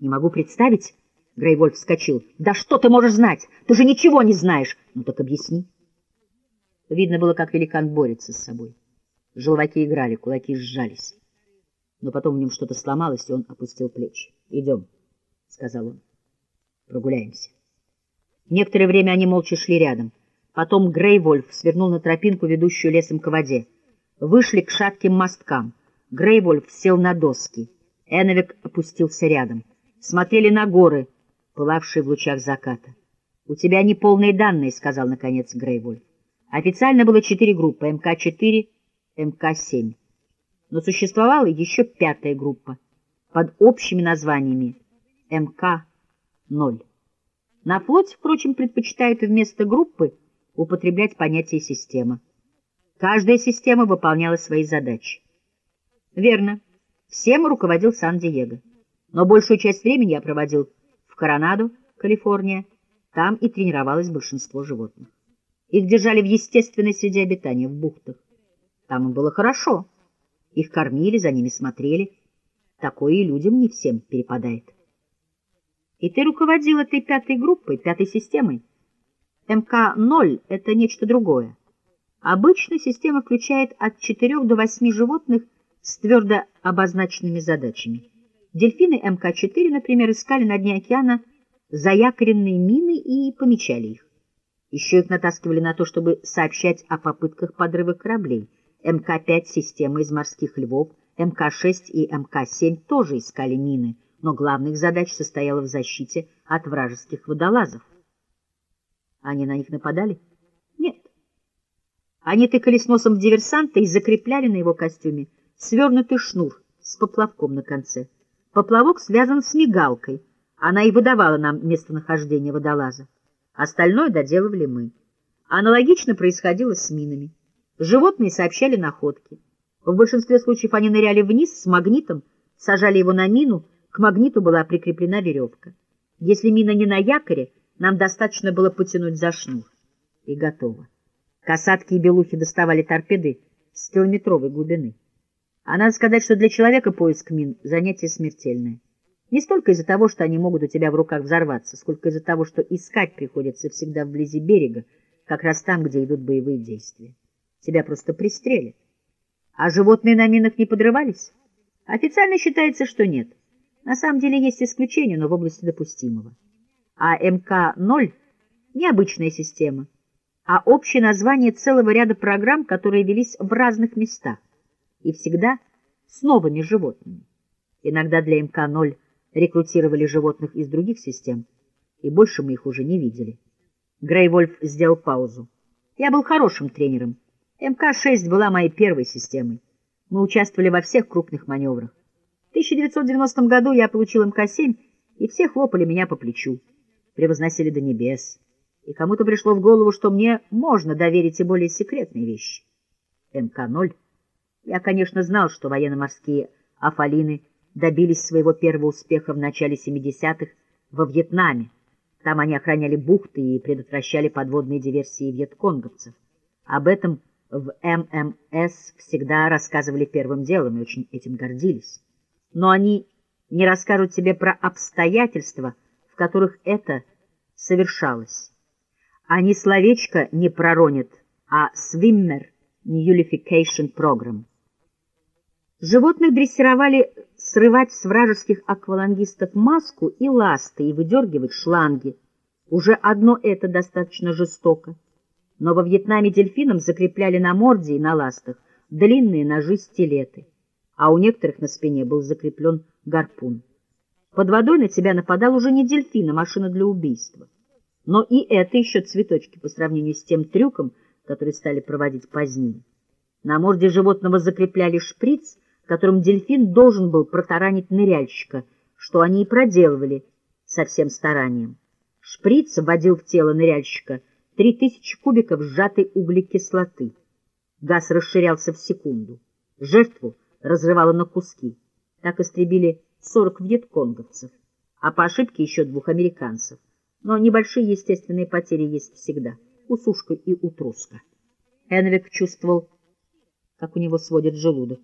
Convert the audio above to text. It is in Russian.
Не могу представить. Грейвольф вскочил. Да что ты можешь знать? Ты же ничего не знаешь. Ну так объясни. Видно было, как великан борется с собой. Желваки играли, кулаки сжались. Но потом в нем что-то сломалось, и он опустил плечи. — Идем, — сказал он. — Прогуляемся. Некоторое время они молча шли рядом. Потом Грейвольф свернул на тропинку, ведущую лесом к воде. Вышли к шатким мосткам. Грейвольф сел на доски. Эновик опустился рядом. Смотрели на горы, пылавшие в лучах заката. — У тебя неполные данные, — сказал, наконец, Грейвольф. Официально было четыре группы — МК-4, МК-7. Но существовала еще пятая группа под общими названиями МК-0. На флоте, впрочем, предпочитают вместо группы употреблять понятие «система». Каждая система выполняла свои задачи. Верно, всем руководил Сан-Диего, но большую часть времени я проводил в Коронадо, Калифорния, там и тренировалось большинство животных. Их держали в естественной среде обитания, в бухтах. Там им было хорошо. Их кормили, за ними смотрели. Такое и людям не всем перепадает. И ты руководил этой пятой группой, пятой системой. МК-0 — это нечто другое. Обычно система включает от 4 до 8 животных с твердо обозначенными задачами. Дельфины МК-4, например, искали на дне океана заякоренные мины и помечали их. Еще их натаскивали на то, чтобы сообщать о попытках подрыва кораблей. МК-5 — система из морских львов, МК-6 и МК-7 тоже искали мины, но главных задач состояла в защите от вражеских водолазов. Они на них нападали? Нет. Они тыкались носом в диверсанта и закрепляли на его костюме свернутый шнур с поплавком на конце. Поплавок связан с мигалкой. Она и выдавала нам местонахождение водолаза. Остальное доделывали мы. Аналогично происходило с минами. Животные сообщали находки. В большинстве случаев они ныряли вниз с магнитом, сажали его на мину, к магниту была прикреплена веревка. Если мина не на якоре, нам достаточно было потянуть за шнур. И готово. Касатки и белухи доставали торпеды с километровой глубины. А надо сказать, что для человека поиск мин — занятие смертельное. Не столько из-за того, что они могут у тебя в руках взорваться, сколько из-за того, что искать приходится всегда вблизи берега, как раз там, где идут боевые действия. Тебя просто пристрелят. А животные на минах не подрывались? Официально считается, что нет. На самом деле есть исключения, но в области допустимого. А МК-0 — необычная система, а общее название целого ряда программ, которые велись в разных местах и всегда с новыми животными. Иногда для МК-0 рекрутировали животных из других систем, и больше мы их уже не видели. Грейвольф сделал паузу. Я был хорошим тренером. МК-6 была моей первой системой. Мы участвовали во всех крупных маневрах. В 1990 году я получил МК-7, и все хлопали меня по плечу, превозносили до небес. И кому-то пришло в голову, что мне можно доверить и более секретные вещи. МК-0. Я, конечно, знал, что военно-морские афалины добились своего первого успеха в начале 70-х во Вьетнаме. Там они охраняли бухты и предотвращали подводные диверсии вьетконговцев. Об этом в ММС всегда рассказывали первым делом и очень этим гордились. Но они не расскажут тебе про обстоятельства, в которых это совершалось. Они словечко не проронят, а Swimmer Nullification Program. Животных дрессировали срывать с вражеских аквалангистов маску и ласты и выдергивать шланги. Уже одно это достаточно жестоко. Но во Вьетнаме дельфинам закрепляли на морде и на ластах длинные ножи-стилеты, а у некоторых на спине был закреплен гарпун. Под водой на тебя нападал уже не дельфин, а машина для убийства. Но и это еще цветочки по сравнению с тем трюком, который стали проводить позднее. На морде животного закрепляли шприц, которым дельфин должен был протаранить ныряльщика, что они и проделывали со всем старанием. Шприц вводил в тело ныряльщика 3000 кубиков сжатой углекислоты. Газ расширялся в секунду. Жертву разрывало на куски. Так истребили 40 вьетконговцев, а по ошибке еще двух американцев. Но небольшие естественные потери есть всегда. У и у Труска. Энвик чувствовал, как у него сводит желудок.